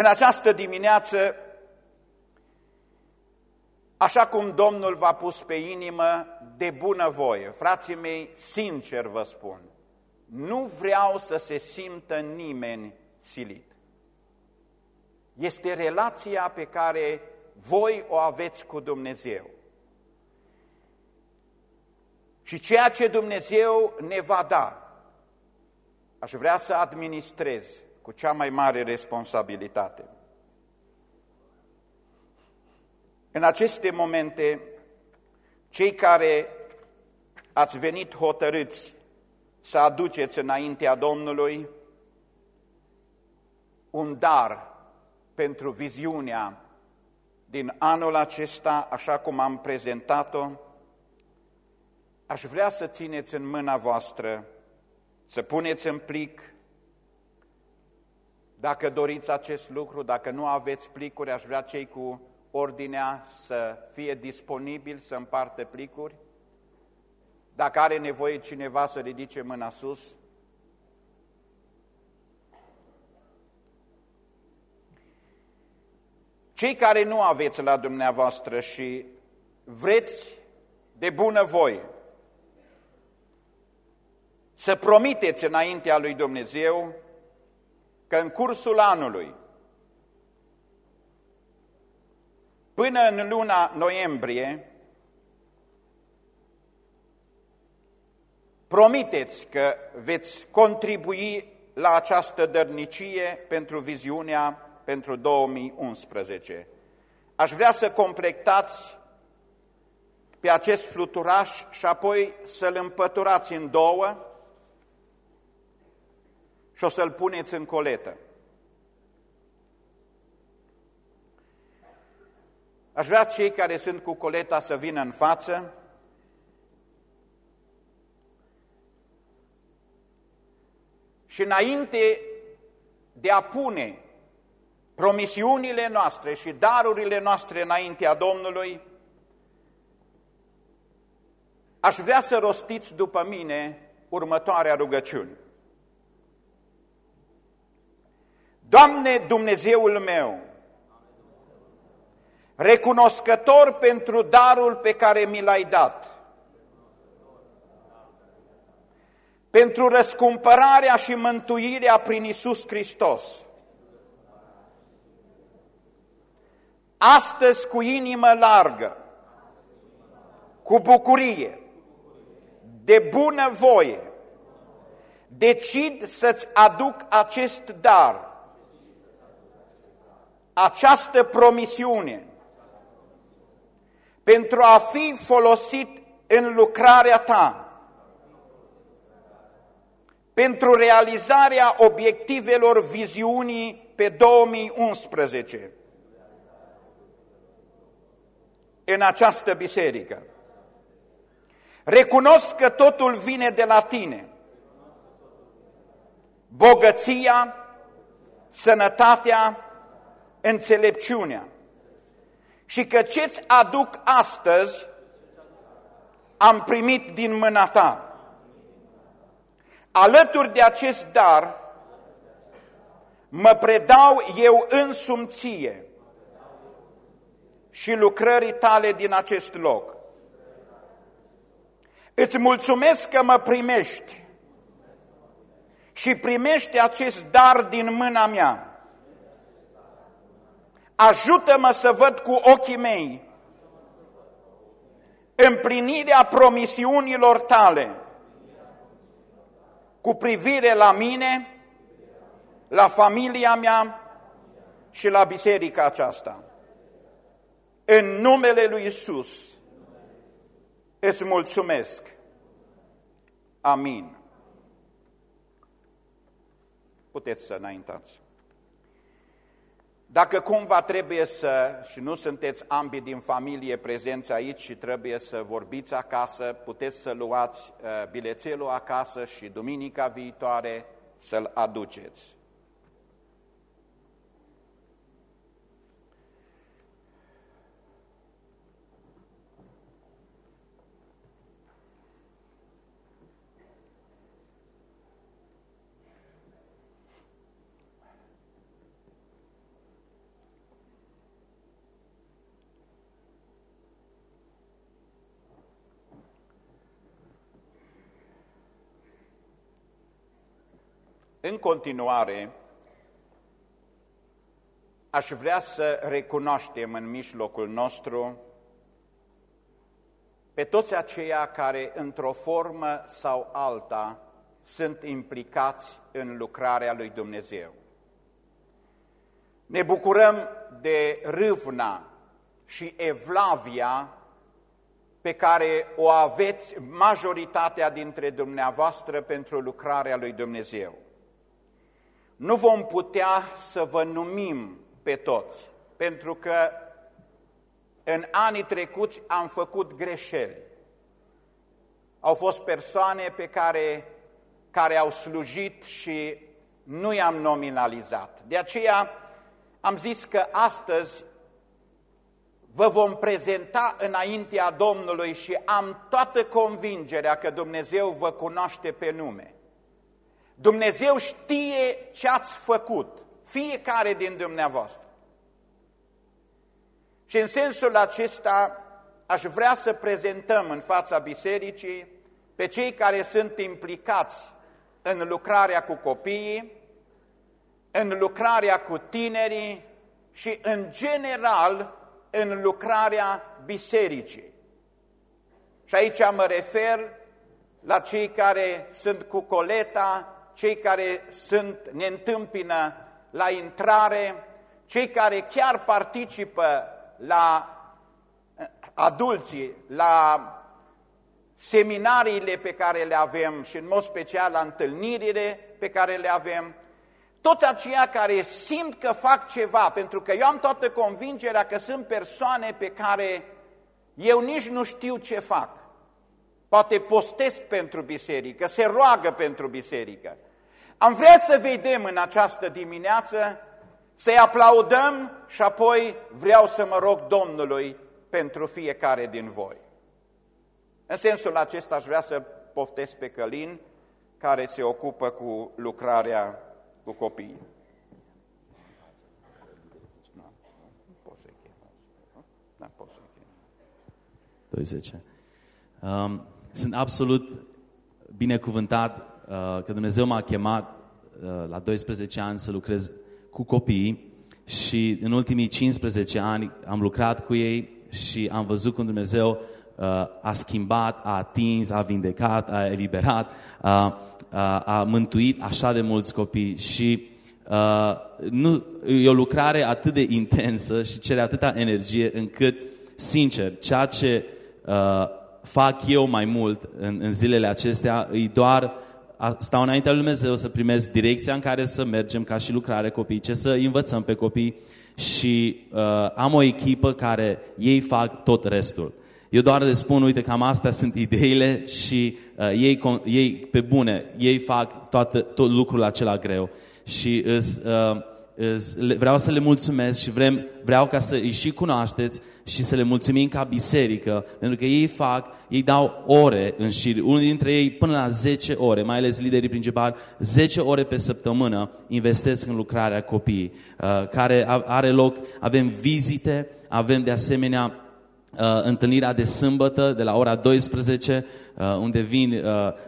În această dimineață, așa cum Domnul v-a pus pe inimă, de bună voie, frații mei, sincer vă spun, nu vreau să se simtă nimeni silit. Este relația pe care voi o aveți cu Dumnezeu. Și ceea ce Dumnezeu ne va da, aș vrea să administrez cu cea mai mare responsabilitate. În aceste momente, cei care ați venit hotărâți să aduceți înaintea Domnului un dar pentru viziunea din anul acesta, așa cum am prezentat-o, aș vrea să țineți în mâna voastră, să puneți în plic, dacă doriți acest lucru, dacă nu aveți plicuri, aș vrea cei cu ordinea să fie disponibil să împartă plicuri. Dacă are nevoie cineva să ridice mâna sus, Cei care nu aveți la dumneavoastră și vreți de bună voie să promiteți înaintea lui Dumnezeu că în cursul anului, până în luna noiembrie, promiteți că veți contribui la această dărnicie pentru viziunea pentru 2011. Aș vrea să completați pe acest fluturaș și apoi să-l împăturați în două și o să-l puneți în coletă. Aș vrea cei care sunt cu coleta să vină în față. Și înainte de a pune promisiunile noastre și darurile noastre înaintea Domnului, aș vrea să rostiți după mine următoarea rugăciune. Doamne Dumnezeul meu, recunoscător pentru darul pe care mi l-ai dat, pentru răscumpărarea și mântuirea prin Isus Hristos, astăzi cu inimă largă, cu bucurie, de bună voie, decid să-ți aduc acest dar, această promisiune, pentru a fi folosit în lucrarea ta, pentru realizarea obiectivelor viziunii pe 2011 în această biserică. Recunosc că totul vine de la tine. Bogăția, sănătatea, înțelepciunea. Și că ce-ți aduc astăzi am primit din mâna ta. Alături de acest dar, mă predau eu însumție și lucrării tale din acest loc. Îți mulțumesc că mă primești și primești acest dar din mâna mea. Ajută-mă să văd cu ochii mei împlinirea promisiunilor tale cu privire la mine, la familia mea și la biserica aceasta. În numele lui Isus îți mulțumesc. Amin. Puteți să înaintați. Dacă cumva trebuie să, și nu sunteți ambii din familie prezenți aici și trebuie să vorbiți acasă, puteți să luați uh, bilețelul acasă și duminica viitoare să-l aduceți. În continuare, aș vrea să recunoaștem în mijlocul nostru pe toți aceia care, într-o formă sau alta, sunt implicați în lucrarea lui Dumnezeu. Ne bucurăm de râvna și evlavia pe care o aveți majoritatea dintre dumneavoastră pentru lucrarea lui Dumnezeu. Nu vom putea să vă numim pe toți, pentru că în anii trecuți am făcut greșeli. Au fost persoane pe care, care au slujit și nu i-am nominalizat. De aceea am zis că astăzi vă vom prezenta înaintea Domnului și am toată convingerea că Dumnezeu vă cunoaște pe nume. Dumnezeu știe ce ați făcut, fiecare din dumneavoastră. Și în sensul acesta aș vrea să prezentăm în fața bisericii pe cei care sunt implicați în lucrarea cu copiii, în lucrarea cu tinerii și în general în lucrarea bisericii. Și aici mă refer la cei care sunt cu coleta, cei care sunt, ne întâmpină la intrare, cei care chiar participă la eh, adulții, la seminariile pe care le avem și în mod special la întâlnirile pe care le avem, toți aceia care simt că fac ceva, pentru că eu am toată convingerea că sunt persoane pe care eu nici nu știu ce fac. Poate postesc pentru biserică, se roagă pentru biserică. Am vrea să vedem în această dimineață, să-i aplaudăm și apoi vreau să mă rog Domnului pentru fiecare din voi. În sensul acesta aș vrea să poftesc pe Călin, care se ocupă cu lucrarea cu copiii. Da, 20. Um, sunt absolut binecuvântat uh, că Dumnezeu m-a chemat uh, la 12 ani să lucrez cu copii și în ultimii 15 ani am lucrat cu ei și am văzut cum Dumnezeu uh, a schimbat, a atins, a vindecat, a eliberat, a, a, a mântuit așa de mulți copii și uh, nu, e o lucrare atât de intensă și cere atâta energie încât, sincer, ceea ce uh, fac eu mai mult în, în zilele acestea e doar stau înaintea lui Dumnezeu să primesc direcția în care să mergem ca și lucrare copii, ce să învățăm pe copii și uh, am o echipă care ei fac tot restul. Eu doar le spun, uite, cam astea sunt ideile și uh, ei, ei, pe bune, ei fac toată, tot lucrul acela greu. Și uh, vreau să le mulțumesc și vrem, vreau ca să îi și cunoașteți și să le mulțumim ca biserică, pentru că ei fac, ei dau ore în șir, unul dintre ei până la 10 ore, mai ales liderii principali, 10 ore pe săptămână investesc în lucrarea copiii, uh, care are loc, avem vizite, avem de asemenea uh, întâlnirea de sâmbătă de la ora 12, uh, unde vin uh,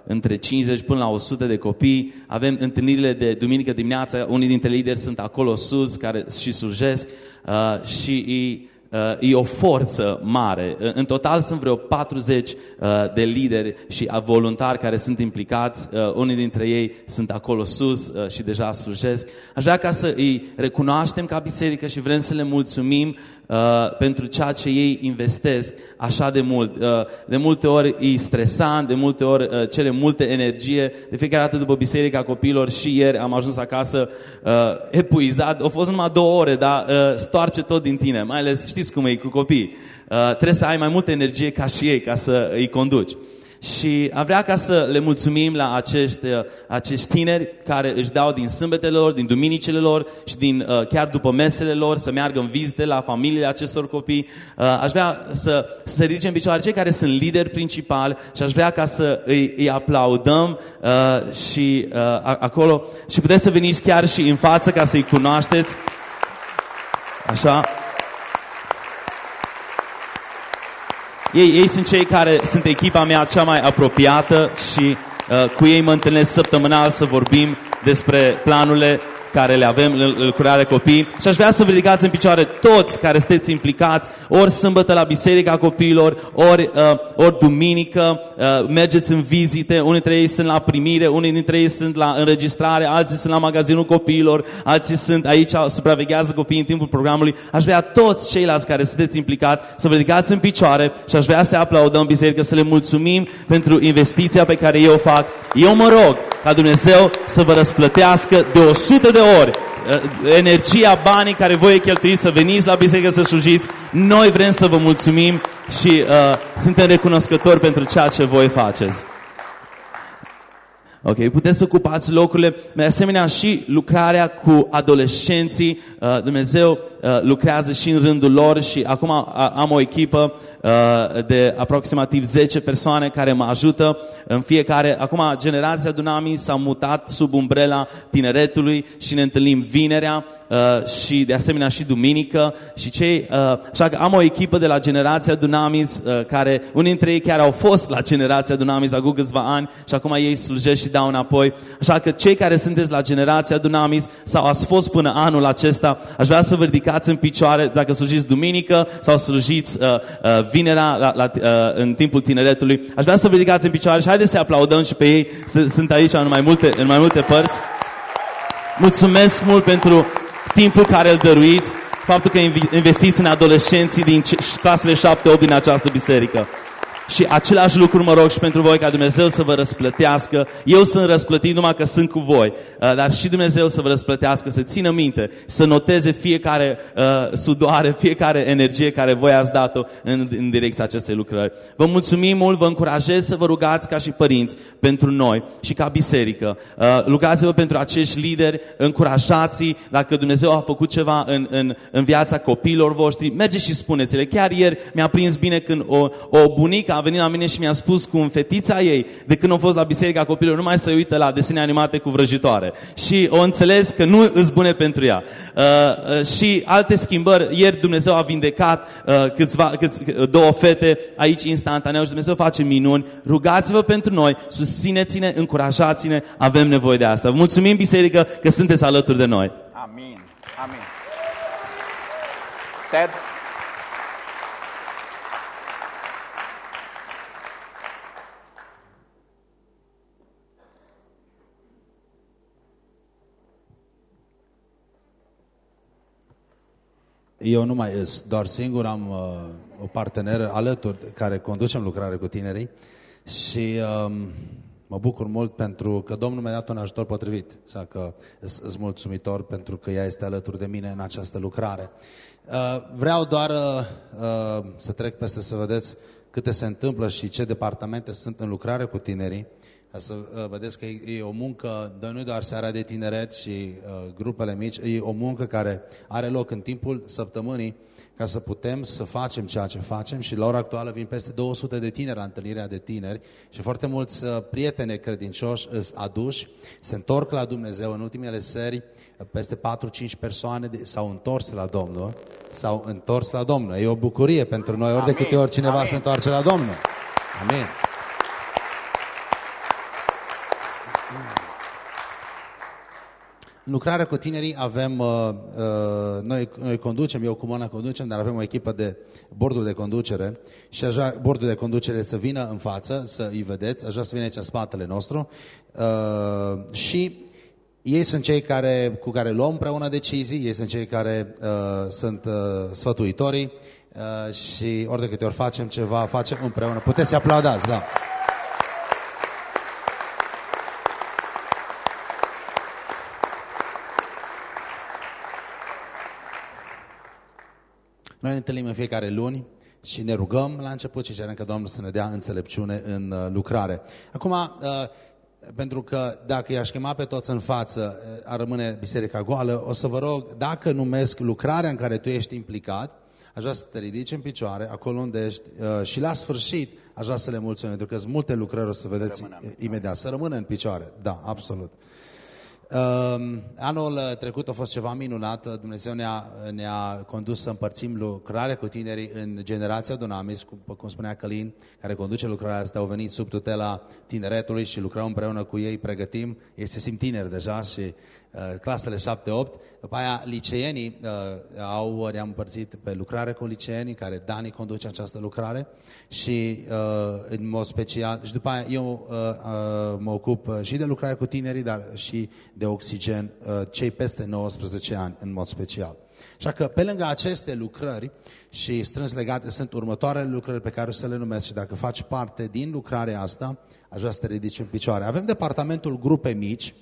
între 50 până la 100 de copii. Avem întâlnirile de duminică dimineața, unii dintre lideri sunt acolo sus care și slujesc uh, și îi uh, e o forță mare. În total sunt vreo 40 uh, de lideri și voluntari care sunt implicați. Uh, unii dintre ei sunt acolo sus uh, și deja slujesc. Aș vrea ca să îi recunoaștem ca biserică și vrem să le mulțumim uh, pentru ceea ce ei investesc așa de mult. Uh, de multe ori e stresant, de multe ori uh, cere multe energie. De fiecare dată după biserica copiilor și ieri am ajuns acasă uh, epuizat. Au fost numai două ore, dar uh, stoarce tot din tine. Mai ales, știți cum e cu copii. Uh, trebuie să ai mai multă energie ca și ei, ca să îi conduci. Și am vrea ca să le mulțumim la acești, uh, acești tineri care își dau din sâmbetele lor, din duminicile lor și din, uh, chiar după mesele lor să meargă în vizite la familiile acestor copii. Uh, aș vrea să, să se ridice în picioare cei care sunt lideri principali și aș vrea ca să îi, îi aplaudăm și acolo și puteți să veniți chiar și în față ca să-i cunoașteți. Așa. Ei, ei sunt cei care sunt echipa mea cea mai apropiată și Uh, cu ei mă întâlnesc săptămânal să vorbim despre planurile care le avem în lucrarea copii și aș vrea să vă ridicați în picioare toți care sunteți implicați, ori sâmbătă la Biserica Copiilor, ori, uh, ori duminică, uh, mergeți în vizite, unii dintre ei sunt la primire, unii dintre ei sunt la înregistrare, alții sunt la magazinul copiilor, alții sunt aici, supraveghează copiii în timpul programului. Aș vrea toți ceilalți care sunteți implicați să vă ridicați în picioare și aș vrea să aplaudăm biserică, să le mulțumim pentru investiția pe care eu o fac. Eu mă rog ca Dumnezeu să vă răsplătească de 100 de ori uh, energia, banii care voi cheltuiți să veniți la biserică să slujiți. Noi vrem să vă mulțumim și uh, suntem recunoscători pentru ceea ce voi faceți. Ok, puteți să ocupați locurile, de asemenea și lucrarea cu adolescenții. Uh, Dumnezeu uh, lucrează și în rândul lor și acum am o echipă uh, de aproximativ 10 persoane care mă ajută în fiecare. Acum generația Dunami s-a mutat sub umbrela tineretului și ne întâlnim vinerea uh, și de asemenea și duminică și cei, uh, așa că am o echipă de la generația Dunamis uh, care unii dintre ei chiar au fost la generația Dunamis acum câțiva ani și acum ei slujesc și dau înapoi. Așa că cei care sunteți la generația Dunamis sau ați fost până anul acesta, aș vrea să vă ridicați în picioare dacă slujiți duminică sau slujiți uh, uh, vinerea la, la, uh, în timpul tineretului. Aș vrea să vă ridicați în picioare și haideți să aplaudăm și pe ei. Sunt aici în mai multe, în mai multe părți. Mulțumesc mult pentru timpul care îl dăruiți, faptul că investiți în adolescenții din clasele 7-8 din această biserică. Și același lucru mă rog și pentru voi ca Dumnezeu să vă răsplătească. Eu sunt răsplătit numai că sunt cu voi, uh, dar și Dumnezeu să vă răsplătească, să țină minte, să noteze fiecare uh, sudoare, fiecare energie care voi ați dat-o în, în direcția acestei lucrări. Vă mulțumim mult, vă încurajez să vă rugați ca și părinți pentru noi și ca biserică. Uh, rugați-vă pentru acești lideri, încurajați-i dacă Dumnezeu a făcut ceva în, în, în viața copiilor voștri, mergeți și spuneți-le. Chiar ieri mi-a prins bine când o, o bunică a venit la mine și mi-a spus cum fetița ei, de când a fost la biserica copilului, nu mai se uită la desene animate cu vrăjitoare. Și o înțeles că nu îți bune pentru ea. Uh, uh, și alte schimbări, ieri Dumnezeu a vindecat uh, câțiva, câți, două fete aici instantaneu și Dumnezeu face minuni. Rugați-vă pentru noi, susțineți-ne, încurajați-ne, avem nevoie de asta. Vă mulțumim, biserică, că sunteți alături de noi. Amin. Amin. Ted? Eu nu mai sunt doar singur, am uh, o parteneră alături care conducem lucrare cu tinerii și um, mă bucur mult pentru că Domnul mi-a dat un ajutor potrivit. Așa că sunt mulțumitor pentru că ea este alături de mine în această lucrare. Uh, vreau doar uh, uh, să trec peste să vedeți câte se întâmplă și ce departamente sunt în lucrare cu tinerii ca să uh, vedeți că e o muncă, nu doar seara de tineret și uh, grupele mici, e o muncă care are loc în timpul săptămânii ca să putem să facem ceea ce facem și la ora actuală vin peste 200 de tineri la întâlnirea de tineri și foarte mulți uh, prieteni credincioși aduși, se întorc la Dumnezeu în ultimele seri, peste 4-5 persoane s-au întors la Domnul, s-au întors la Domnul. E o bucurie pentru noi, ori de câte ori cineva Amin. se întoarce la Domnul. Amin. Lucrarea cu tinerii avem, uh, uh, noi, noi conducem, eu cu Mona conducem, dar avem o echipă de bordul de conducere și așa bordul de conducere să vină în față, să îi vedeți, așa să vină aici în spatele nostru uh, și ei sunt cei care, cu care luăm împreună decizii, ei sunt cei care uh, sunt uh, sfătuitorii uh, și ori de câte ori facem ceva, facem împreună. Puteți să aplaudați, da. Noi ne întâlnim în fiecare luni și ne rugăm la început și cerem că Domnul să ne dea înțelepciune în uh, lucrare. Acum, uh, pentru că dacă i-aș chema pe toți în față, uh, ar rămâne biserica goală, o să vă rog, dacă numesc lucrarea în care tu ești implicat, aș vrea să te ridici în picioare, acolo unde ești, și la sfârșit aș vrea să le mulțumim, pentru că sunt multe lucrări, o să vedeți imediat. Să rămână în picioare, da, absolut. Um, anul trecut a fost ceva minunat. Dumnezeu ne-a, ne-a condus să împărțim lucrarea cu tinerii în generația Dunamis, cum, cum spunea Călin, care conduce lucrarea asta, au venit sub tutela tineretului și lucrăm împreună cu ei, pregătim. Ei se simt tineri deja și uh, clasele 7-8. După aia, liceenii uh, au, ne-am împărțit pe lucrare cu liceenii, care Dani conduce această lucrare și uh, în mod special, și după aia eu uh, uh, mă ocup uh, și de lucrare cu tinerii, dar și de oxigen, uh, cei peste 19 ani în mod special. Așa că pe lângă aceste lucrări și strâns legate sunt următoarele lucrări pe care o să le numesc și dacă faci parte din lucrarea asta, aș vrea să te ridici în picioare. Avem departamentul grupe mici,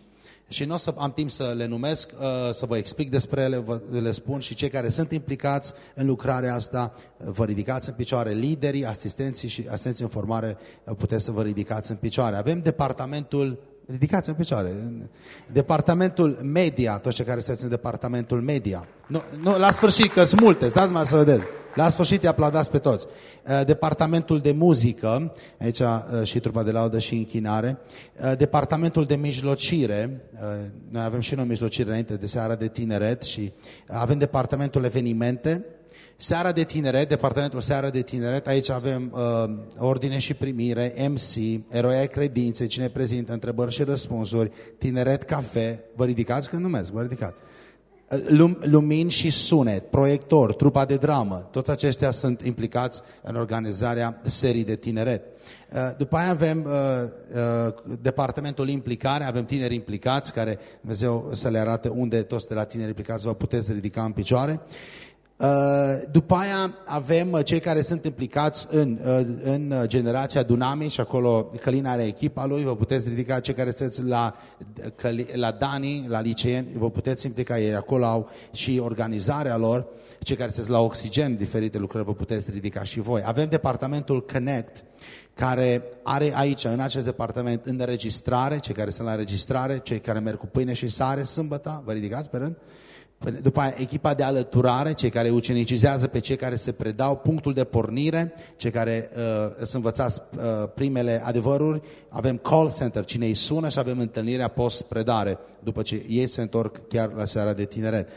și nu o să am timp să le numesc, uh, să vă explic despre ele, vă le spun și cei care sunt implicați în lucrarea asta, uh, vă ridicați în picioare, liderii, asistenții și asistenții în formare, uh, puteți să vă ridicați în picioare. Avem departamentul Ridicați în picioare. Departamentul media, toți cei care sunteți în departamentul media. Nu, nu, la sfârșit, că sunt multe, stați mai să vedeți. La sfârșit îi aplaudați pe toți. Uh, departamentul de muzică, aici uh, și trupa de laudă și închinare. Uh, departamentul de mijlocire, noi avem și noi mijlocire înainte de seara de tineret și avem departamentul evenimente, Seara de tineret, departamentul Seara de tineret, aici avem uh, ordine și primire, MC, eroi ai credinței, cine prezintă întrebări și răspunsuri, tineret, cafe, vă ridicați când numesc, vă ridicați. Uh, lum, lumini și sunet, proiector, trupa de dramă, toți aceștia sunt implicați în organizarea serii de tineret. Uh, după aia avem uh, uh, departamentul implicare, avem tineri implicați care Dumnezeu să le arate unde toți de la tineri implicați vă puteți ridica în picioare. Uh, după aia avem uh, cei care sunt implicați în, uh, în generația Dunami și acolo Călin are echipa lui, vă puteți ridica cei care sunteți la, la Dani, la liceeni, vă puteți implica ei, acolo au și organizarea lor, cei care sunteți la Oxigen, diferite lucrări, vă puteți ridica și voi. Avem departamentul Connect, care are aici, în acest departament, înregistrare, cei care sunt la înregistrare, cei care merg cu pâine și sare sâmbătă, vă ridicați pe rând? După aia, echipa de alăturare, cei care ucenicizează pe cei care se predau, punctul de pornire, cei care uh, sunt învățați uh, primele adevăruri, avem call center, cine îi sună și avem întâlnirea post-predare, după ce ei se întorc chiar la seara de tineret.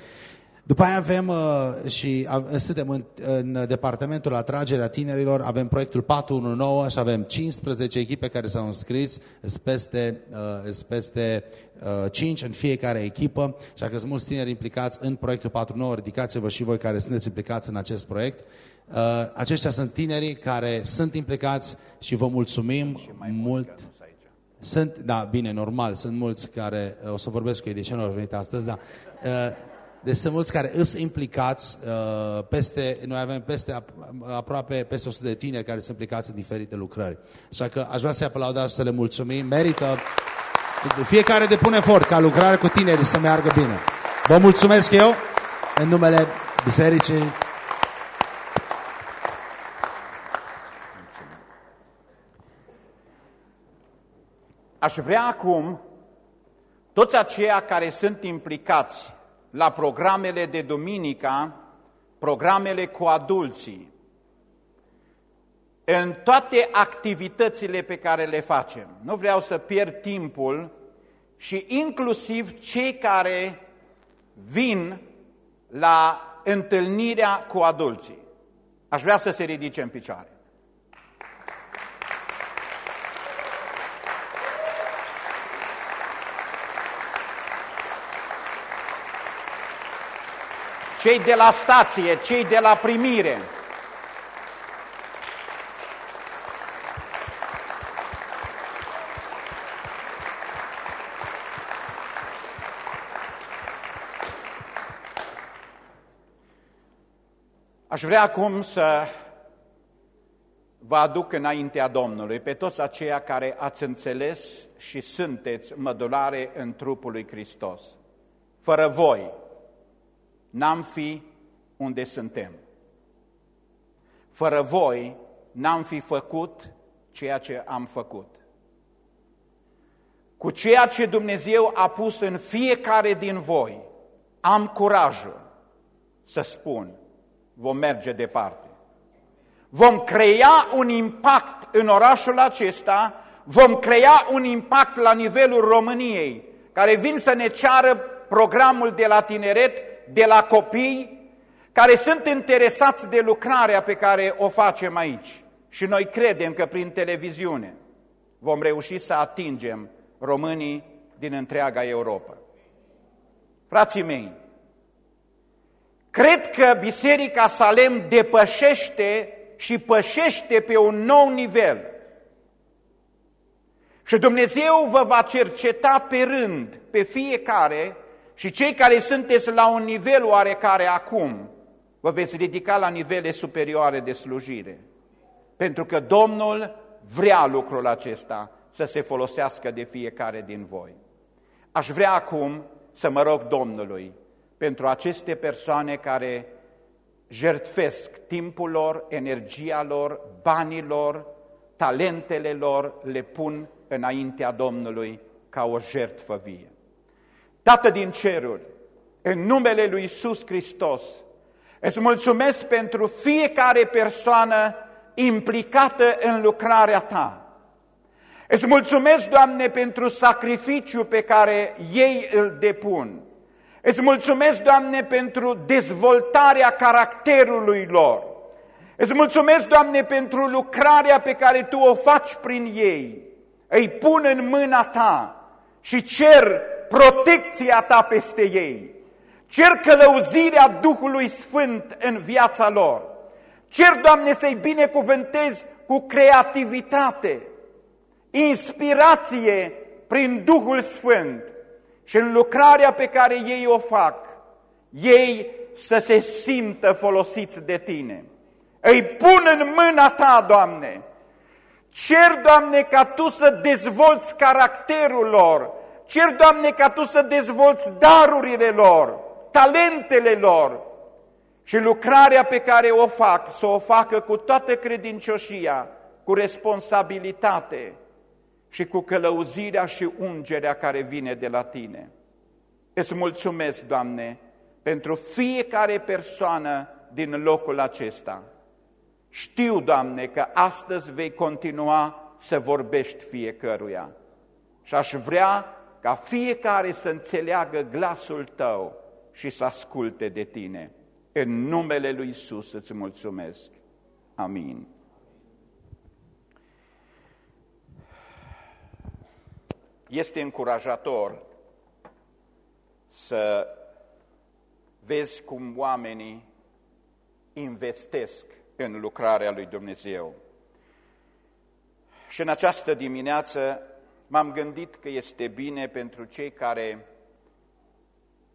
După aia avem uh, și uh, suntem în, în departamentul atragerea tinerilor, avem proiectul 419 și avem 15 echipe care s-au înscris, sunt peste, uh, peste uh, 5 în fiecare echipă, și dacă sunt mulți tineri implicați în proiectul 49, ridicați-vă și voi care sunteți implicați în acest proiect. Uh, aceștia sunt tinerii care sunt implicați și vă mulțumim și mai mult. Sunt, da, bine, normal, sunt mulți care, uh, o să vorbesc cu ei de ce nu au venit astăzi, dar uh, deci sunt mulți care sunt implicați, uh, peste, noi avem peste, aproape peste 100 de tineri care sunt implicați în diferite lucrări. Așa că aș vrea să-i aplaudați și să le mulțumim. Merită fiecare depune efort ca lucrarea cu tinerii să meargă bine. Vă mulțumesc eu în numele Bisericii. Aș vrea acum toți aceia care sunt implicați la programele de duminica, programele cu adulții, în toate activitățile pe care le facem. Nu vreau să pierd timpul și inclusiv cei care vin la întâlnirea cu adulții. Aș vrea să se ridice în picioare. Cei de la stație, cei de la primire. Aș vrea acum să vă aduc înaintea Domnului pe toți aceia care ați înțeles și sunteți mădulare în trupul lui Hristos. Fără voi, n-am fi unde suntem. Fără voi, n-am fi făcut ceea ce am făcut. Cu ceea ce Dumnezeu a pus în fiecare din voi, am curajul să spun, vom merge departe. Vom crea un impact în orașul acesta, vom crea un impact la nivelul României, care vin să ne ceară programul de la tineret, de la copii, care sunt interesați de lucrarea pe care o facem aici. Și noi credem că prin televiziune vom reuși să atingem românii din întreaga Europa. Frații mei, cred că Biserica Salem depășește și pășește pe un nou nivel. Și Dumnezeu vă va cerceta pe rând, pe fiecare, și cei care sunteți la un nivel oarecare acum, vă veți ridica la nivele superioare de slujire. Pentru că Domnul vrea lucrul acesta să se folosească de fiecare din voi. Aș vrea acum să mă rog Domnului pentru aceste persoane care jertfesc timpul lor, energia lor, banii lor, talentele lor, le pun înaintea Domnului ca o jertfă vie. Tată din ceruri, în numele Lui Iisus Hristos, îți mulțumesc pentru fiecare persoană implicată în lucrarea Ta. Îți mulțumesc, Doamne, pentru sacrificiu pe care ei îl depun. Îți mulțumesc, Doamne, pentru dezvoltarea caracterului lor. Îți mulțumesc, Doamne, pentru lucrarea pe care Tu o faci prin ei. Îi pun în mâna Ta și cer protecția Ta peste ei. Cer călăuzirea Duhului Sfânt în viața lor. Cer, Doamne, să-i binecuvântezi cu creativitate, inspirație prin Duhul Sfânt și în lucrarea pe care ei o fac, ei să se simtă folosiți de Tine. Îi pun în mâna Ta, Doamne. Cer, Doamne, ca Tu să dezvolți caracterul lor. Cer, Doamne, ca Tu să dezvolți darurile lor, talentele lor și lucrarea pe care o fac, să o facă cu toată credincioșia, cu responsabilitate, și cu călăuzirea și ungerea care vine de la Tine. Îți mulțumesc, Doamne, pentru fiecare persoană din locul acesta. Știu, Doamne, că astăzi vei continua să vorbești fiecăruia și aș vrea ca fiecare să înțeleagă glasul Tău și să asculte de Tine. În numele Lui Isus îți mulțumesc. Amin. Este încurajator să vezi cum oamenii investesc în lucrarea lui Dumnezeu. Și în această dimineață m-am gândit că este bine pentru cei care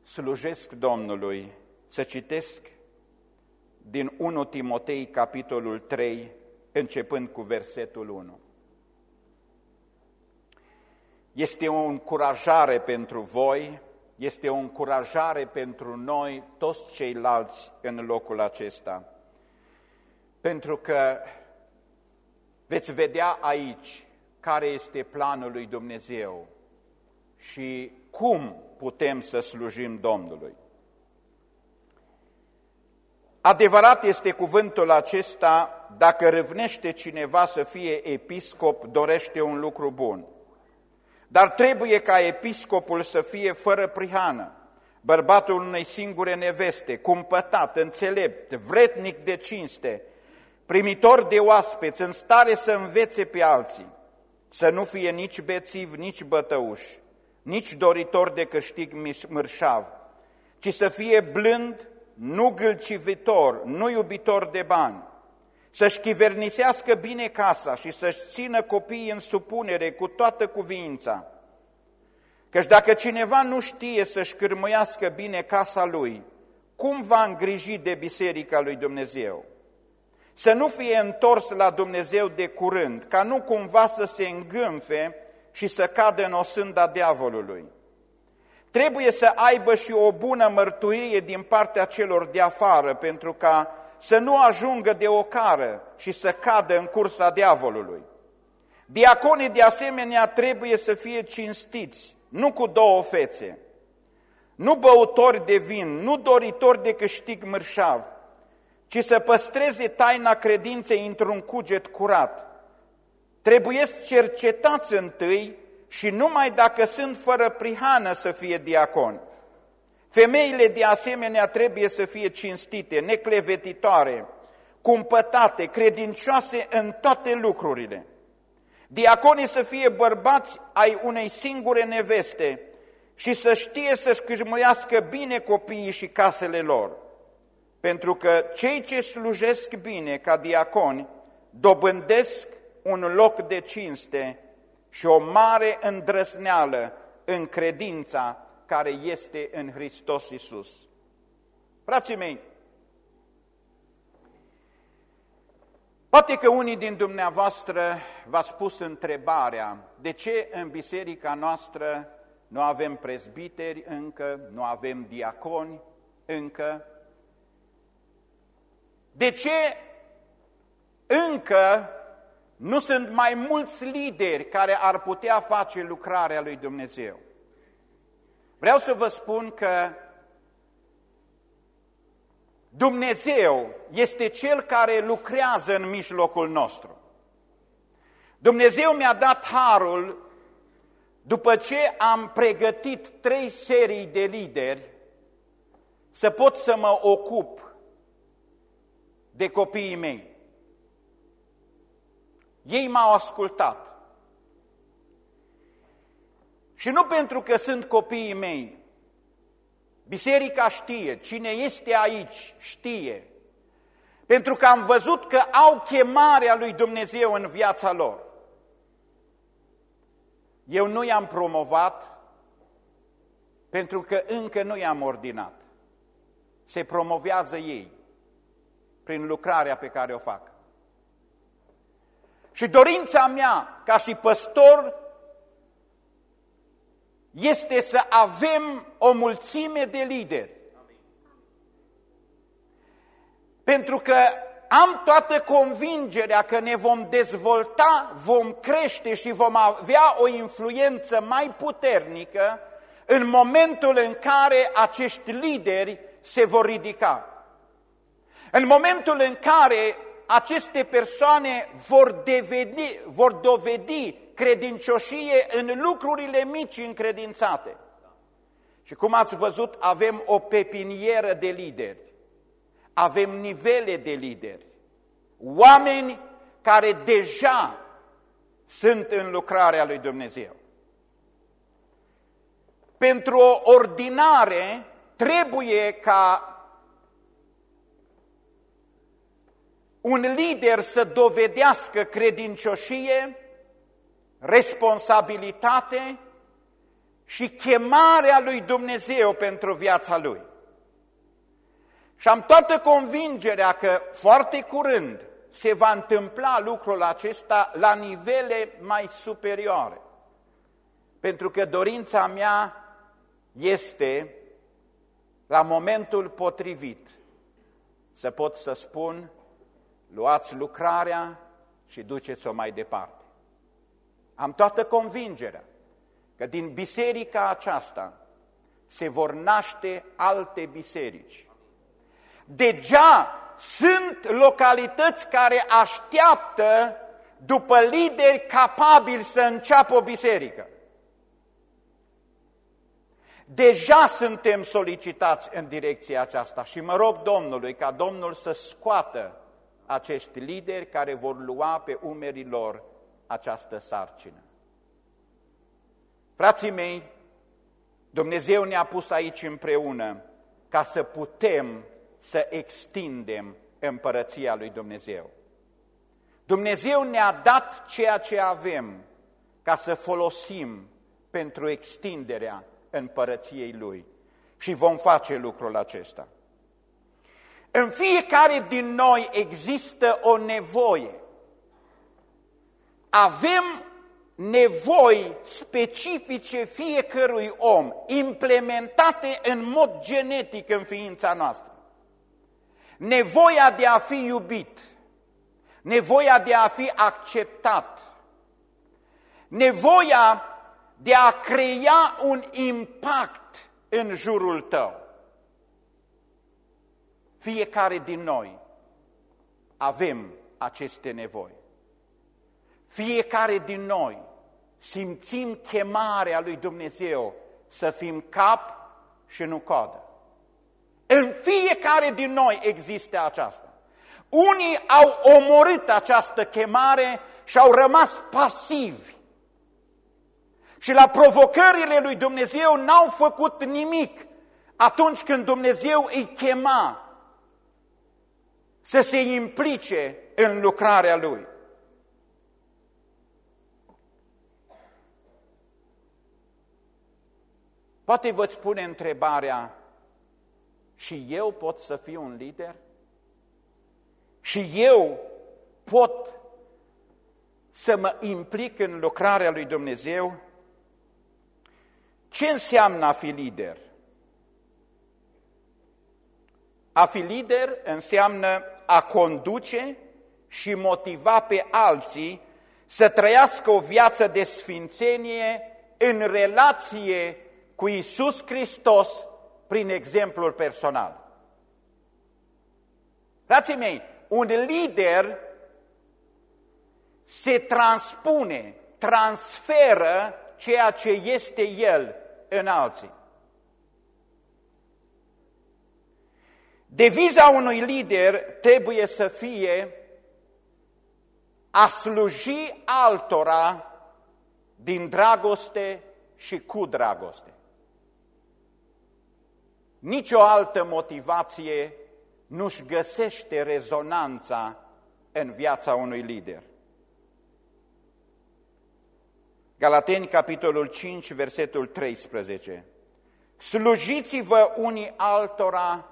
slujesc Domnului să citesc din 1 Timotei, capitolul 3, începând cu versetul 1. Este o încurajare pentru voi, este o încurajare pentru noi, toți ceilalți în locul acesta. Pentru că veți vedea aici care este planul lui Dumnezeu și cum putem să slujim Domnului. Adevărat este cuvântul acesta, dacă râvnește cineva să fie episcop, dorește un lucru bun – dar trebuie ca episcopul să fie fără prihană, bărbatul unei singure neveste, cumpătat, înțelept, vretnic de cinste, primitor de oaspeți, în stare să învețe pe alții, să nu fie nici bețiv, nici bătăuș, nici doritor de câștig mărșav, ci să fie blând, nu gâlcivitor, nu iubitor de bani, să-și chivernisească bine casa și să-și țină copiii în supunere cu toată cuvința. Căci dacă cineva nu știe să-și cârmuiască bine casa lui, cum va îngriji de biserica lui Dumnezeu? Să nu fie întors la Dumnezeu de curând, ca nu cumva să se îngânfe și să cadă în osânda diavolului. Trebuie să aibă și o bună mărturie din partea celor de afară, pentru ca să nu ajungă de ocară și să cadă în cursa diavolului. Diaconii de asemenea trebuie să fie cinstiți, nu cu două fețe, nu băutori de vin, nu doritori de câștig mărșav, ci să păstreze taina credinței într-un cuget curat. Trebuie cercetați întâi și numai dacă sunt fără prihană să fie diaconi. Femeile de asemenea trebuie să fie cinstite, neclevetitoare, cumpătate, credincioase în toate lucrurile. Diaconii să fie bărbați ai unei singure neveste și să știe să-și câșmăiască bine copiii și casele lor. Pentru că cei ce slujesc bine ca diaconi dobândesc un loc de cinste și o mare îndrăsneală în credința care este în Hristos Iisus. Frații mei, poate că unii din dumneavoastră v-ați pus întrebarea de ce în biserica noastră nu avem prezbiteri încă, nu avem diaconi încă, de ce încă nu sunt mai mulți lideri care ar putea face lucrarea lui Dumnezeu? Vreau să vă spun că Dumnezeu este Cel care lucrează în mijlocul nostru. Dumnezeu mi-a dat harul, după ce am pregătit trei serii de lideri, să pot să mă ocup de copiii mei. Ei m-au ascultat. Și nu pentru că sunt copiii mei. Biserica știe, cine este aici știe. Pentru că am văzut că au chemarea lui Dumnezeu în viața lor. Eu nu i-am promovat pentru că încă nu i-am ordinat. Se promovează ei prin lucrarea pe care o fac. Și dorința mea, ca și păstor, este să avem o mulțime de lideri. Pentru că am toată convingerea că ne vom dezvolta, vom crește și vom avea o influență mai puternică în momentul în care acești lideri se vor ridica. În momentul în care aceste persoane vor, deveni, vor dovedi credincioșie în lucrurile mici încredințate. Și cum ați văzut, avem o pepinieră de lideri, avem nivele de lideri, oameni care deja sunt în lucrarea lui Dumnezeu. Pentru o ordinare trebuie ca un lider să dovedească credincioșie, responsabilitate și chemarea lui Dumnezeu pentru viața lui. Și am toată convingerea că foarte curând se va întâmpla lucrul acesta la nivele mai superioare. Pentru că dorința mea este, la momentul potrivit, să pot să spun, luați lucrarea și duceți-o mai departe. Am toată convingerea că din biserica aceasta se vor naște alte biserici. Deja sunt localități care așteaptă după lideri capabili să înceapă o biserică. Deja suntem solicitați în direcția aceasta și mă rog Domnului ca Domnul să scoată acești lideri care vor lua pe umerii lor această sarcină. Frații mei, Dumnezeu ne-a pus aici împreună ca să putem să extindem împărăția lui Dumnezeu. Dumnezeu ne-a dat ceea ce avem ca să folosim pentru extinderea împărăției Lui și vom face lucrul acesta. În fiecare din noi există o nevoie. Avem nevoi specifice fiecărui om, implementate în mod genetic în ființa noastră. Nevoia de a fi iubit, nevoia de a fi acceptat, nevoia de a crea un impact în jurul tău. Fiecare din noi avem aceste nevoi. Fiecare din noi simțim chemarea lui Dumnezeu să fim cap și nu coadă. În fiecare din noi există aceasta. Unii au omorât această chemare și au rămas pasivi. Și la provocările lui Dumnezeu n-au făcut nimic atunci când Dumnezeu îi chema să se implice în lucrarea Lui. Poate vă spune întrebarea, și eu pot să fiu un lider? Și eu pot să mă implic în lucrarea lui Dumnezeu? Ce înseamnă a fi lider? A fi lider înseamnă a conduce și motiva pe alții să trăiască o viață de sfințenie în relație cu Isus Hristos prin exemplul personal. Frații mei, un lider se transpune, transferă ceea ce este el în alții. Deviza unui lider trebuie să fie a sluji altora din dragoste și cu dragoste. Nici o altă motivație nu-și găsește rezonanța în viața unui lider. Galateni, capitolul 5, versetul 13. Slujiți-vă unii altora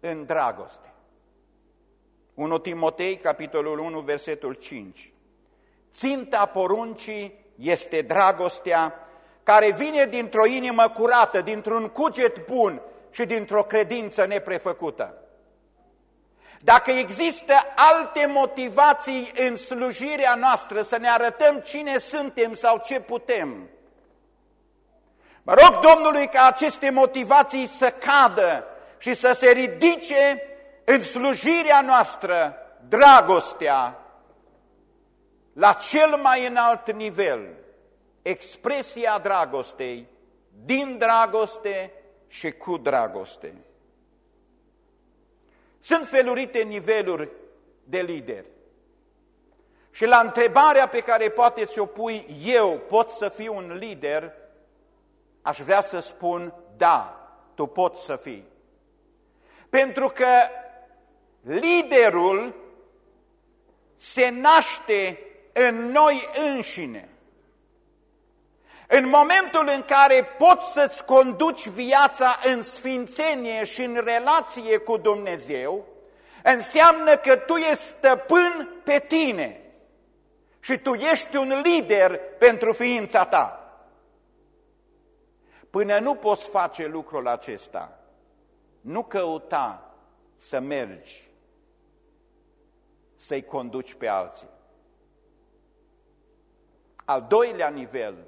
în dragoste. 1 Timotei, capitolul 1, versetul 5. Ținta poruncii este dragostea care vine dintr-o inimă curată, dintr-un cuget bun și dintr-o credință neprefăcută. Dacă există alte motivații în slujirea noastră să ne arătăm cine suntem sau ce putem, mă rog Domnului ca aceste motivații să cadă și să se ridice în slujirea noastră dragostea la cel mai înalt nivel, expresia dragostei, din dragoste și cu dragoste. Sunt felurite niveluri de lideri. Și la întrebarea pe care poate ți-o pui, eu pot să fiu un lider, aș vrea să spun, da, tu poți să fii. Pentru că liderul se naște în noi înșine. În momentul în care poți să-ți conduci viața în sfințenie și în relație cu Dumnezeu, înseamnă că tu ești stăpân pe tine și tu ești un lider pentru ființa ta. Până nu poți face lucrul acesta, nu căuta să mergi, să-i conduci pe alții. Al doilea nivel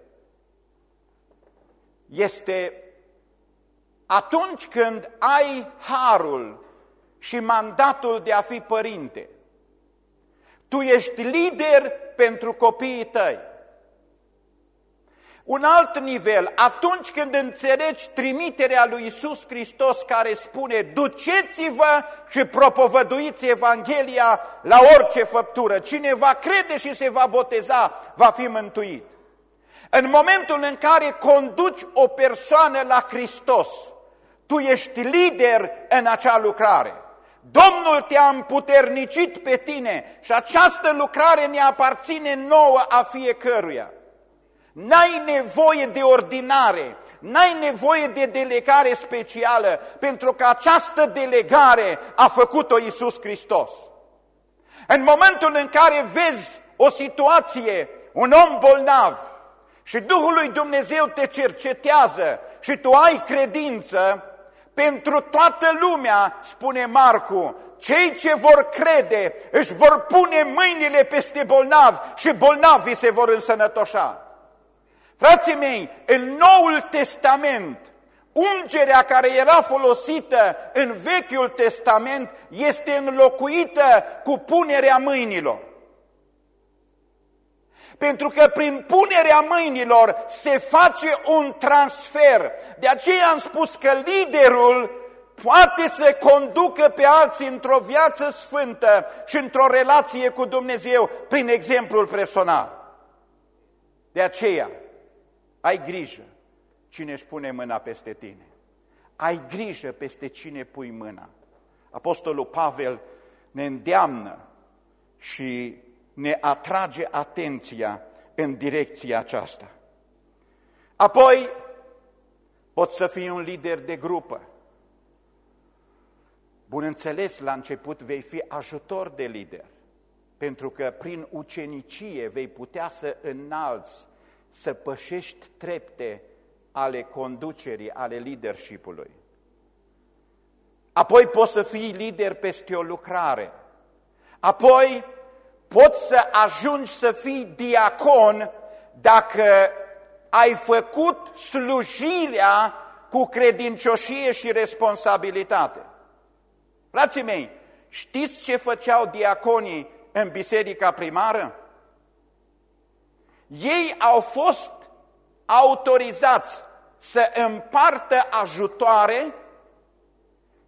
este atunci când ai harul și mandatul de a fi părinte. Tu ești lider pentru copiii tăi. Un alt nivel, atunci când înțelegi trimiterea lui Isus Hristos care spune duceți-vă și propovăduiți Evanghelia la orice făptură. Cine va crede și se va boteza, va fi mântuit. În momentul în care conduci o persoană la Hristos, tu ești lider în acea lucrare. Domnul te-a împuternicit pe tine și această lucrare ne aparține nouă a fiecăruia. N-ai nevoie de ordinare, n-ai nevoie de delegare specială, pentru că această delegare a făcut-o Iisus Hristos. În momentul în care vezi o situație, un om bolnav, și Duhul lui Dumnezeu te cercetează și tu ai credință, pentru toată lumea, spune Marcu, cei ce vor crede își vor pune mâinile peste bolnavi și bolnavii se vor însănătoșa. Frații mei, în Noul Testament, ungerea care era folosită în Vechiul Testament este înlocuită cu punerea mâinilor. Pentru că prin punerea mâinilor se face un transfer. De aceea am spus că liderul poate să conducă pe alții într-o viață sfântă și într-o relație cu Dumnezeu prin exemplul personal. De aceea, ai grijă cine își pune mâna peste tine. Ai grijă peste cine pui mâna. Apostolul Pavel ne îndeamnă și ne atrage atenția în direcția aceasta. Apoi, poți să fii un lider de grupă. Bun înțeles, la început vei fi ajutor de lider, pentru că prin ucenicie vei putea să înalți, să pășești trepte ale conducerii, ale leadership-ului. Apoi poți să fii lider peste o lucrare. Apoi poți să ajungi să fii diacon dacă ai făcut slujirea cu credincioșie și responsabilitate. Frații mei, știți ce făceau diaconii în biserica primară? Ei au fost autorizați să împartă ajutoare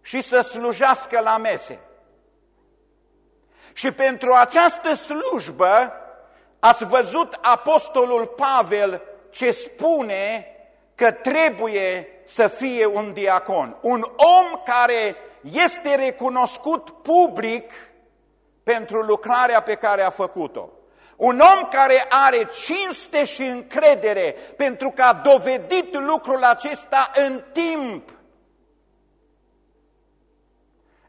și să slujească la mese. Și pentru această slujbă ați văzut apostolul Pavel ce spune că trebuie să fie un diacon, un om care este recunoscut public pentru lucrarea pe care a făcut-o. Un om care are cinste și încredere pentru că a dovedit lucrul acesta în timp.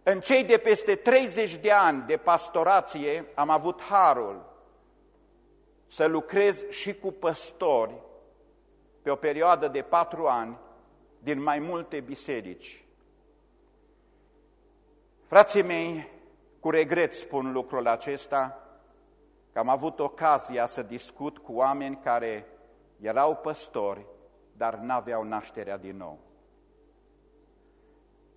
În cei de peste 30 de ani de pastorație am avut harul să lucrez și cu păstori pe o perioadă de patru ani din mai multe biserici. Frații mei, cu regret spun lucrul acesta, că am avut ocazia să discut cu oameni care erau păstori, dar n-aveau nașterea din nou.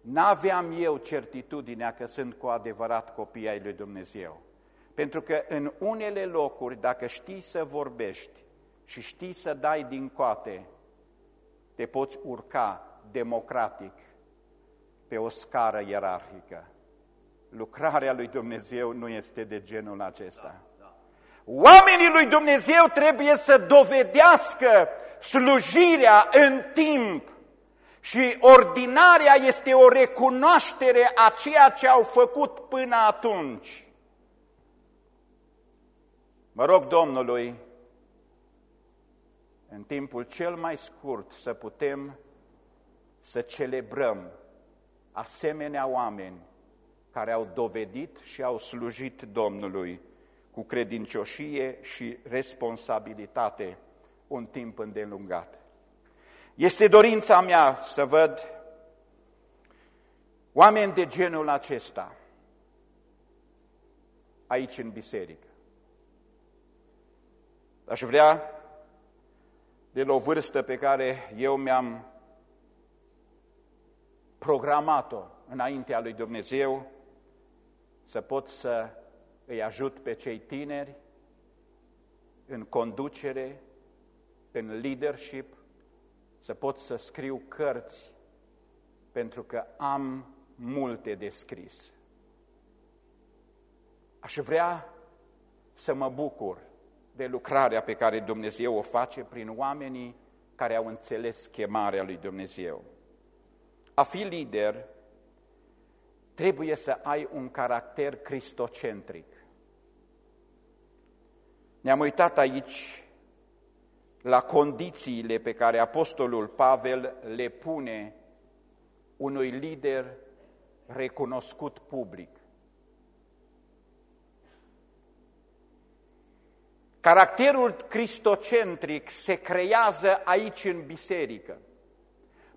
N-aveam eu certitudinea că sunt cu adevărat copii ai lui Dumnezeu. Pentru că în unele locuri, dacă știi să vorbești și știi să dai din coate, te poți urca democratic pe o scară ierarhică. Lucrarea lui Dumnezeu nu este de genul acesta. Oamenii lui Dumnezeu trebuie să dovedească slujirea în timp și ordinarea este o recunoaștere a ceea ce au făcut până atunci. Mă rog Domnului, în timpul cel mai scurt, să putem să celebrăm asemenea oameni care au dovedit și au slujit Domnului cu credincioșie și responsabilitate un timp îndelungat. Este dorința mea să văd oameni de genul acesta aici în biserică. Aș vrea, de la o vârstă pe care eu mi-am programat-o înaintea lui Dumnezeu, să pot să îi ajut pe cei tineri în conducere, în leadership, să pot să scriu cărți, pentru că am multe de scris. Aș vrea să mă bucur de lucrarea pe care Dumnezeu o face prin oamenii care au înțeles chemarea lui Dumnezeu. A fi lider trebuie să ai un caracter cristocentric. Ne-am uitat aici la condițiile pe care Apostolul Pavel le pune unui lider recunoscut public. Caracterul cristocentric se creează aici în biserică.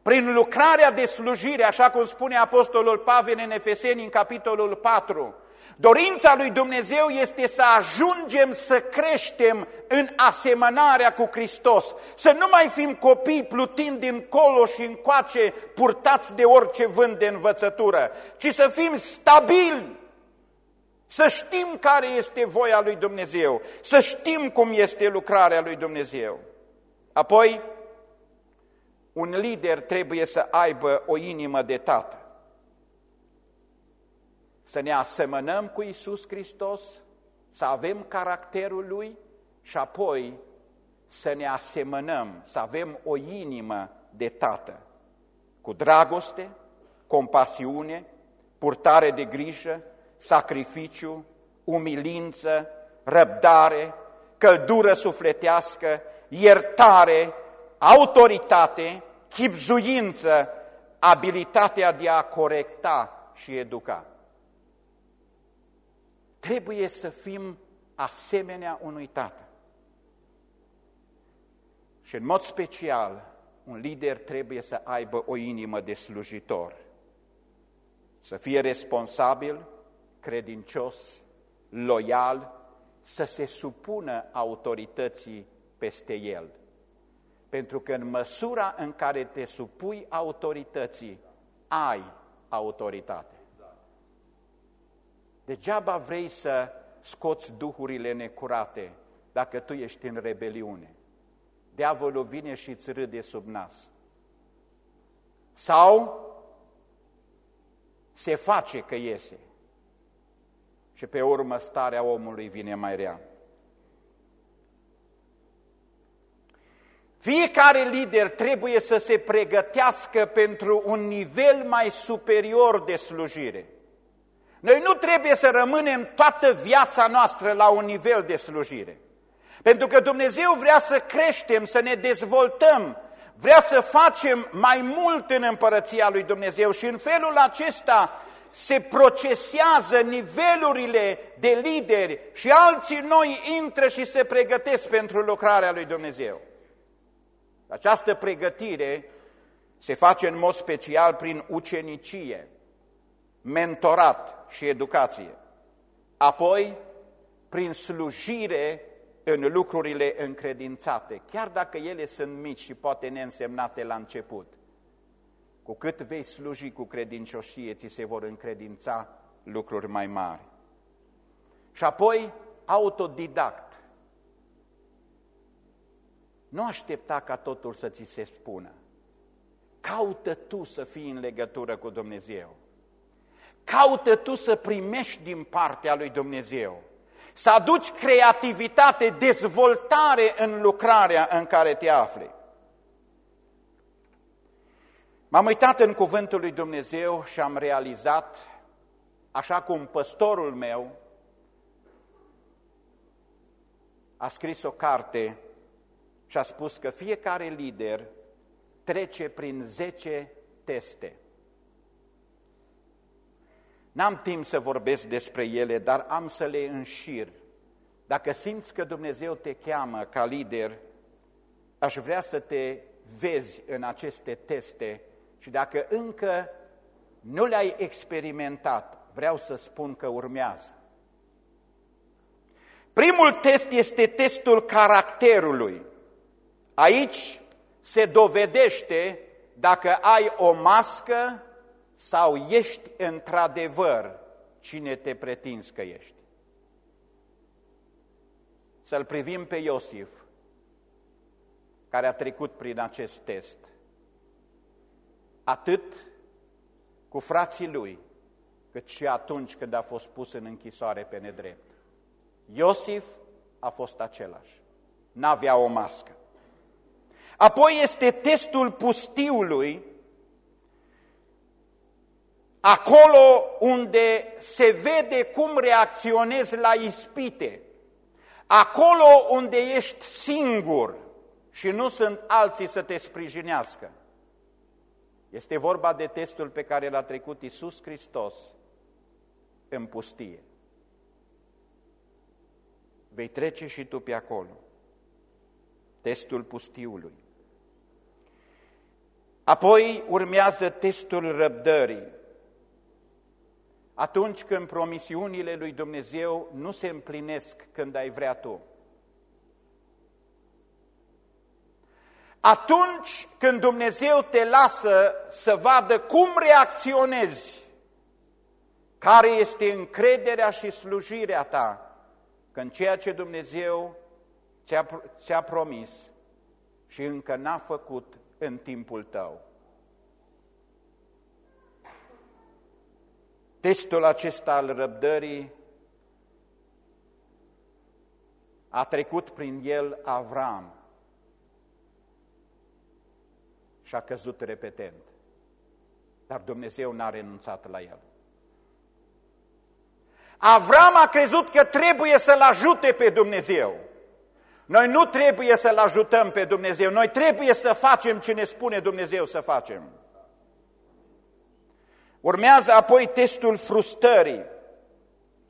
Prin lucrarea de slujire, așa cum spune Apostolul Pavel în Efeseni, în capitolul 4, Dorința lui Dumnezeu este să ajungem să creștem în asemănarea cu Hristos, să nu mai fim copii plutind din colo și încoace, purtați de orice vânt de învățătură, ci să fim stabili, să să știm care este voia lui Dumnezeu, să știm cum este lucrarea lui Dumnezeu. Apoi, un lider trebuie să aibă o inimă de tată. Să ne asemănăm cu Isus Hristos, să avem caracterul Lui și apoi să ne asemănăm, să avem o inimă de tată, cu dragoste, compasiune, purtare de grijă, sacrificiu, umilință, răbdare, căldură sufletească, iertare, autoritate, chipzuință, abilitatea de a corecta și educa. Trebuie să fim asemenea unui tată. Și în mod special, un lider trebuie să aibă o inimă de slujitor, să fie responsabil, credincios, loial, să se supună autorității peste el. Pentru că în măsura în care te supui autorității, ai autoritate. Degeaba vrei să scoți duhurile necurate dacă tu ești în rebeliune. Diavolul vine și îți râde sub nas. Sau se face că iese și pe urmă starea omului vine mai rea. Fiecare lider trebuie să se pregătească pentru un nivel mai superior de slujire. Noi nu trebuie să rămânem toată viața noastră la un nivel de slujire. Pentru că Dumnezeu vrea să creștem, să ne dezvoltăm, vrea să facem mai mult în împărăția lui Dumnezeu și în felul acesta se procesează nivelurile de lideri și alții noi intră și se pregătesc pentru lucrarea lui Dumnezeu. Această pregătire se face în mod special prin ucenicie, mentorat și educație. Apoi, prin slujire în lucrurile încredințate, chiar dacă ele sunt mici și poate neînsemnate la început. Cu cât vei sluji cu credincioșie, ți se vor încredința lucruri mai mari. Și apoi, autodidact. Nu aștepta ca totul să ți se spună. Caută tu să fii în legătură cu Dumnezeu. Caută tu să primești din partea lui Dumnezeu. Să aduci creativitate, dezvoltare în lucrarea în care te afli. M-am uitat în cuvântul lui Dumnezeu și am realizat, așa cum păstorul meu a scris o carte și a spus că fiecare lider trece prin 10 teste. N-am timp să vorbesc despre ele, dar am să le înșir. Dacă simți că Dumnezeu te cheamă ca lider, aș vrea să te vezi în aceste teste și dacă încă nu le-ai experimentat, vreau să spun că urmează. Primul test este testul caracterului. Aici se dovedește dacă ai o mască sau ești într-adevăr cine te pretinzi că ești. Să-l privim pe Iosif, care a trecut prin acest test atât cu frații lui, cât și atunci când a fost pus în închisoare pe nedrept. Iosif a fost același, n-avea o mască. Apoi este testul pustiului, acolo unde se vede cum reacționezi la ispite, acolo unde ești singur și nu sunt alții să te sprijinească. Este vorba de testul pe care l-a trecut Isus Hristos în pustie. Vei trece și tu pe acolo. Testul pustiului. Apoi urmează testul răbdării. Atunci când promisiunile lui Dumnezeu nu se împlinesc când ai vrea tu. Atunci când Dumnezeu te lasă să vadă cum reacționezi Care este încrederea și slujirea ta că în ceea ce Dumnezeu ți-a, ți-a promis și încă n-a făcut în timpul tău. Testul acesta al răbdării a trecut prin el Avram și a căzut repetent. Dar Dumnezeu n-a renunțat la el. Avram a crezut că trebuie să-L ajute pe Dumnezeu. Noi nu trebuie să-L ajutăm pe Dumnezeu, noi trebuie să facem ce ne spune Dumnezeu să facem. Urmează apoi testul frustrării.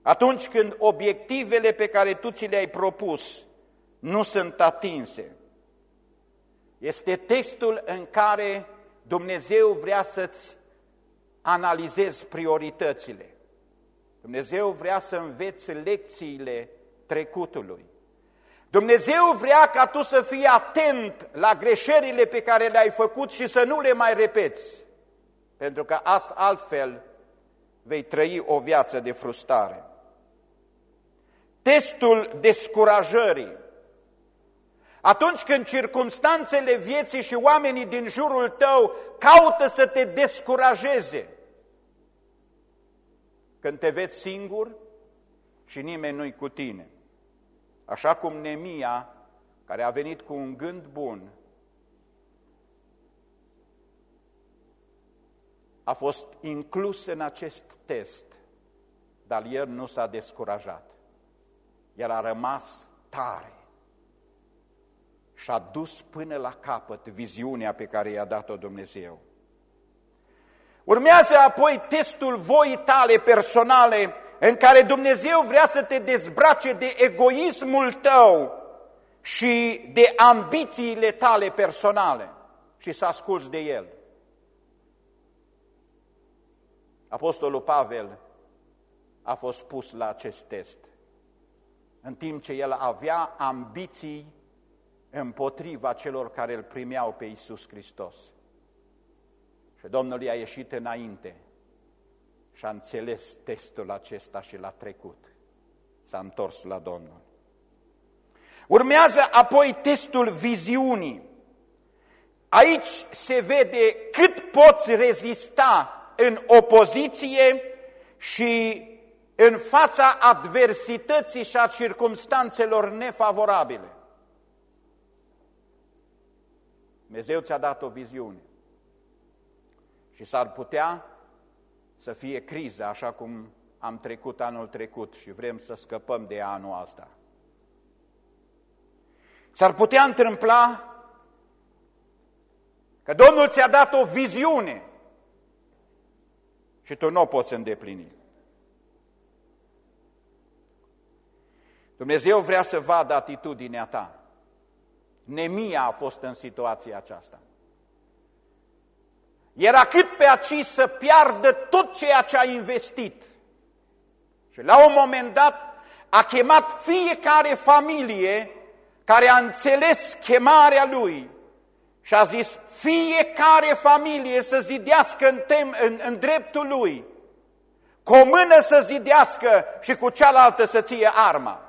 Atunci când obiectivele pe care tu ți le-ai propus nu sunt atinse. Este testul în care Dumnezeu vrea să-ți analizezi prioritățile. Dumnezeu vrea să înveți lecțiile trecutului. Dumnezeu vrea ca tu să fii atent la greșelile pe care le-ai făcut și să nu le mai repeți, pentru că altfel vei trăi o viață de frustrare. Testul descurajării. Atunci când circumstanțele vieții și oamenii din jurul tău caută să te descurajeze, când te vezi singur și nimeni nu-i cu tine. Așa cum Nemia, care a venit cu un gând bun, a fost inclus în acest test, dar el nu s-a descurajat. El a rămas tare și a dus până la capăt viziunea pe care i-a dat-o Dumnezeu. Urmează apoi testul voii tale personale în care Dumnezeu vrea să te dezbrace de egoismul tău și de ambițiile tale personale și să asculți de El. Apostolul Pavel a fost pus la acest test, în timp ce el avea ambiții împotriva celor care îl primeau pe Iisus Hristos. Și Domnul i-a ieșit înainte și a înțeles testul acesta și l-a trecut. S-a întors la Domnul. Urmează apoi testul viziunii. Aici se vede cât poți rezista în opoziție și în fața adversității și a circumstanțelor nefavorabile. Dumnezeu ți-a dat o viziune și s-ar putea să fie criză, așa cum am trecut anul trecut și vrem să scăpăm de anul ăsta. S-ar putea întâmpla că Domnul ți-a dat o viziune și tu nu o poți îndeplini. Dumnezeu vrea să vadă atitudinea ta. Nemia a fost în situația aceasta. Era cât pe aci să piardă tot ceea ce a investit. Și la un moment dat a chemat fiecare familie care a înțeles chemarea lui și a zis fiecare familie să zidească în, tem, în, în dreptul lui, cu o mână să zidească și cu cealaltă să ție arma.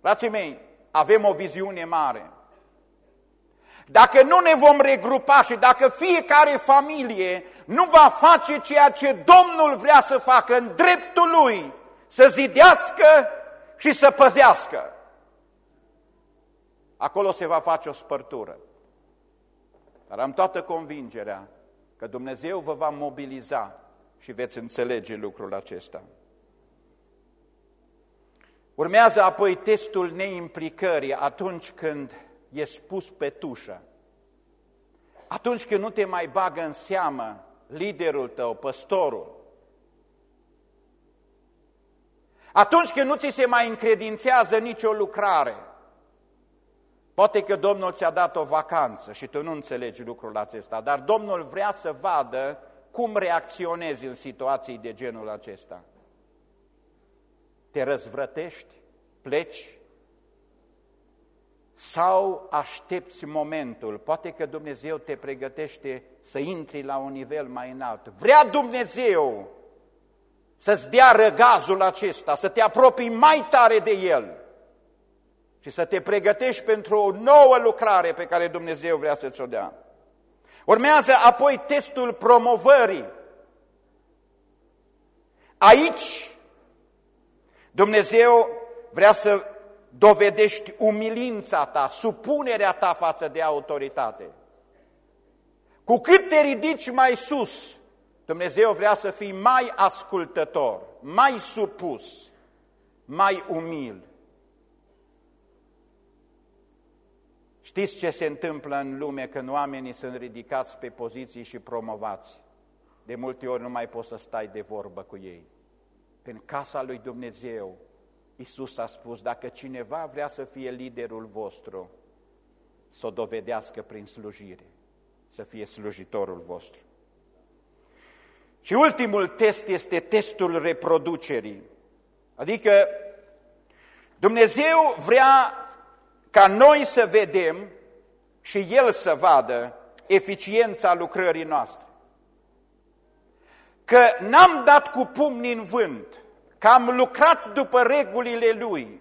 Frații mei, avem o viziune mare. Dacă nu ne vom regrupa și dacă fiecare familie nu va face ceea ce Domnul vrea să facă în dreptul lui, să zidească și să păzească, acolo se va face o spărtură. Dar am toată convingerea că Dumnezeu vă va mobiliza și veți înțelege lucrul acesta. Urmează apoi testul neimplicării atunci când e spus pe tușă. Atunci când nu te mai bagă în seamă liderul tău, păstorul. Atunci când nu ți se mai încredințează nicio lucrare. Poate că Domnul ți-a dat o vacanță și tu nu înțelegi lucrul acesta, dar Domnul vrea să vadă cum reacționezi în situații de genul acesta. Te răzvrătești, pleci, sau aștepți momentul, poate că Dumnezeu te pregătește să intri la un nivel mai înalt. Vrea Dumnezeu să-ți dea răgazul acesta, să te apropii mai tare de El și să te pregătești pentru o nouă lucrare pe care Dumnezeu vrea să ți-o dea. Urmează apoi testul promovării. Aici Dumnezeu vrea să dovedești umilința ta, supunerea ta față de autoritate. Cu cât te ridici mai sus, Dumnezeu vrea să fii mai ascultător, mai supus, mai umil. Știți ce se întâmplă în lume când oamenii sunt ridicați pe poziții și promovați? De multe ori nu mai poți să stai de vorbă cu ei. În casa lui Dumnezeu, Iisus a spus, dacă cineva vrea să fie liderul vostru, să o dovedească prin slujire, să fie slujitorul vostru. Și ultimul test este testul reproducerii. Adică Dumnezeu vrea ca noi să vedem și El să vadă eficiența lucrării noastre. Că n-am dat cu pumni în vânt, că am lucrat după regulile Lui,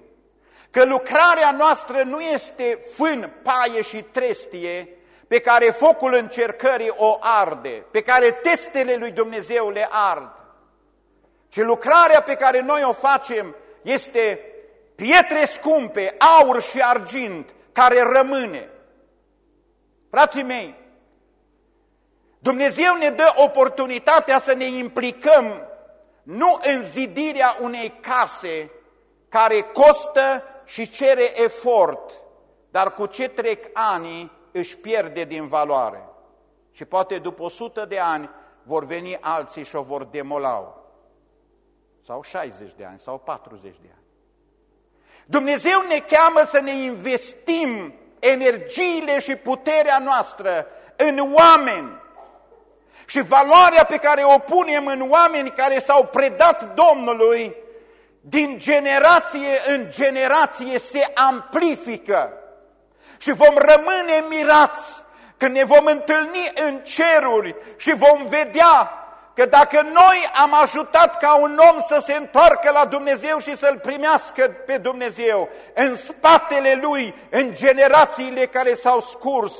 că lucrarea noastră nu este fân, paie și trestie, pe care focul încercării o arde, pe care testele lui Dumnezeu le ard, ci lucrarea pe care noi o facem este pietre scumpe, aur și argint, care rămâne. Frații mei, Dumnezeu ne dă oportunitatea să ne implicăm nu în zidirea unei case care costă și cere efort, dar cu ce trec ani își pierde din valoare. Și poate după 100 de ani vor veni alții și o vor demola. Sau 60 de ani, sau 40 de ani. Dumnezeu ne cheamă să ne investim energiile și puterea noastră în oameni. Și valoarea pe care o punem în oameni care s-au predat Domnului, din generație în generație se amplifică. Și vom rămâne mirați când ne vom întâlni în ceruri și vom vedea că dacă noi am ajutat ca un om să se întoarcă la Dumnezeu și să-L primească pe Dumnezeu, în spatele Lui, în generațiile care s-au scurs,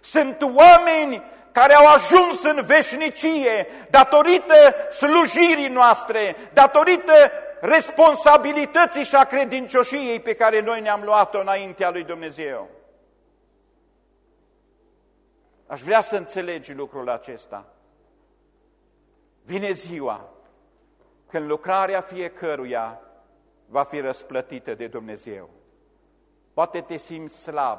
sunt oameni care au ajuns în veșnicie datorită slujirii noastre, datorită responsabilității și a credincioșiei pe care noi ne-am luat-o înaintea lui Dumnezeu. Aș vrea să înțelegi lucrul acesta. Vine ziua când lucrarea fiecăruia va fi răsplătită de Dumnezeu. Poate te simți slab,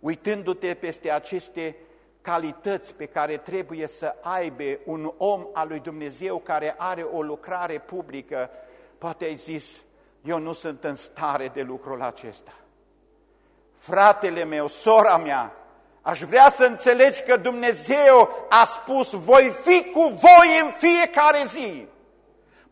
uitându-te peste aceste calități pe care trebuie să aibă un om al lui Dumnezeu care are o lucrare publică, poate ai zis, eu nu sunt în stare de lucrul acesta. Fratele meu, sora mea, Aș vrea să înțelegi că Dumnezeu a spus, voi fi cu voi în fiecare zi.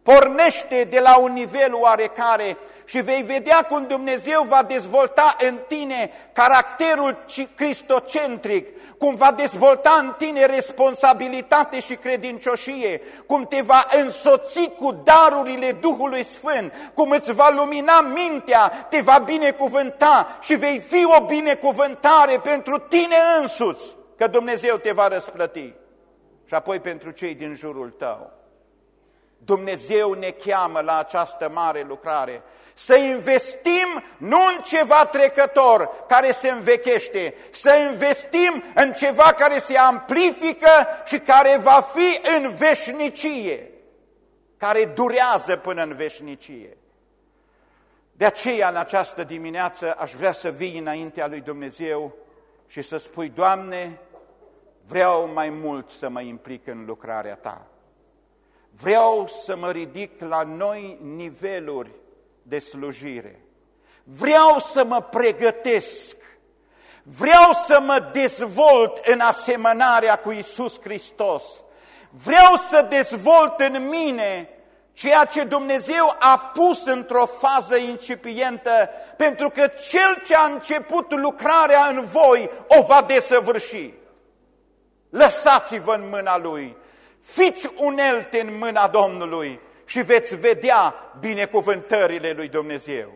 Pornește de la un nivel oarecare și vei vedea cum Dumnezeu va dezvolta în tine caracterul cristocentric, cum va dezvolta în tine responsabilitate și credincioșie, cum te va însoți cu darurile Duhului Sfânt, cum îți va lumina mintea, te va binecuvânta și vei fi o binecuvântare pentru tine însuți, că Dumnezeu te va răsplăti și apoi pentru cei din jurul tău. Dumnezeu ne cheamă la această mare lucrare să investim nu în ceva trecător care se învechește, să investim în ceva care se amplifică și care va fi în veșnicie, care durează până în veșnicie. De aceea, în această dimineață, aș vrea să vii înaintea lui Dumnezeu și să spui, Doamne, vreau mai mult să mă implic în lucrarea Ta. Vreau să mă ridic la noi niveluri de slujire. Vreau să mă pregătesc, vreau să mă dezvolt în asemănarea cu Isus Hristos, vreau să dezvolt în mine ceea ce Dumnezeu a pus într-o fază incipientă, pentru că Cel ce a început lucrarea în voi o va desăvârși. Lăsați-vă în mâna Lui, fiți unelte în mâna Domnului și veți vedea binecuvântările lui Dumnezeu.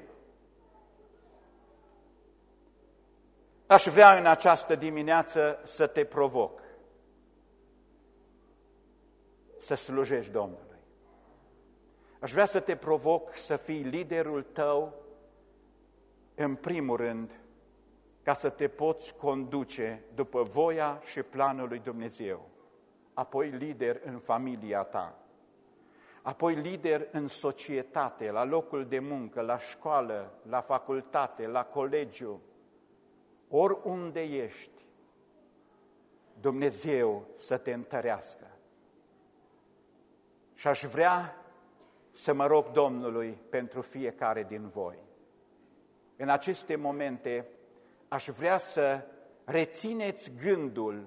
Aș vrea în această dimineață să te provoc să slujești Domnului. Aș vrea să te provoc să fii liderul tău, în primul rând, ca să te poți conduce după voia și planul lui Dumnezeu, apoi lider în familia ta, apoi lider în societate, la locul de muncă, la școală, la facultate, la colegiu, oriunde ești, Dumnezeu să te întărească. Și aș vrea să mă rog Domnului pentru fiecare din voi. În aceste momente aș vrea să rețineți gândul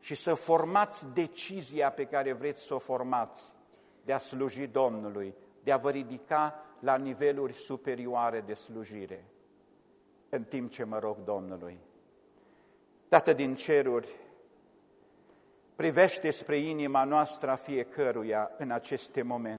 și să formați decizia pe care vreți să o formați de a sluji Domnului, de a vă ridica la niveluri superioare de slujire, în timp ce mă rog Domnului. Tată din ceruri, privește spre inima noastră a fiecăruia în aceste momente.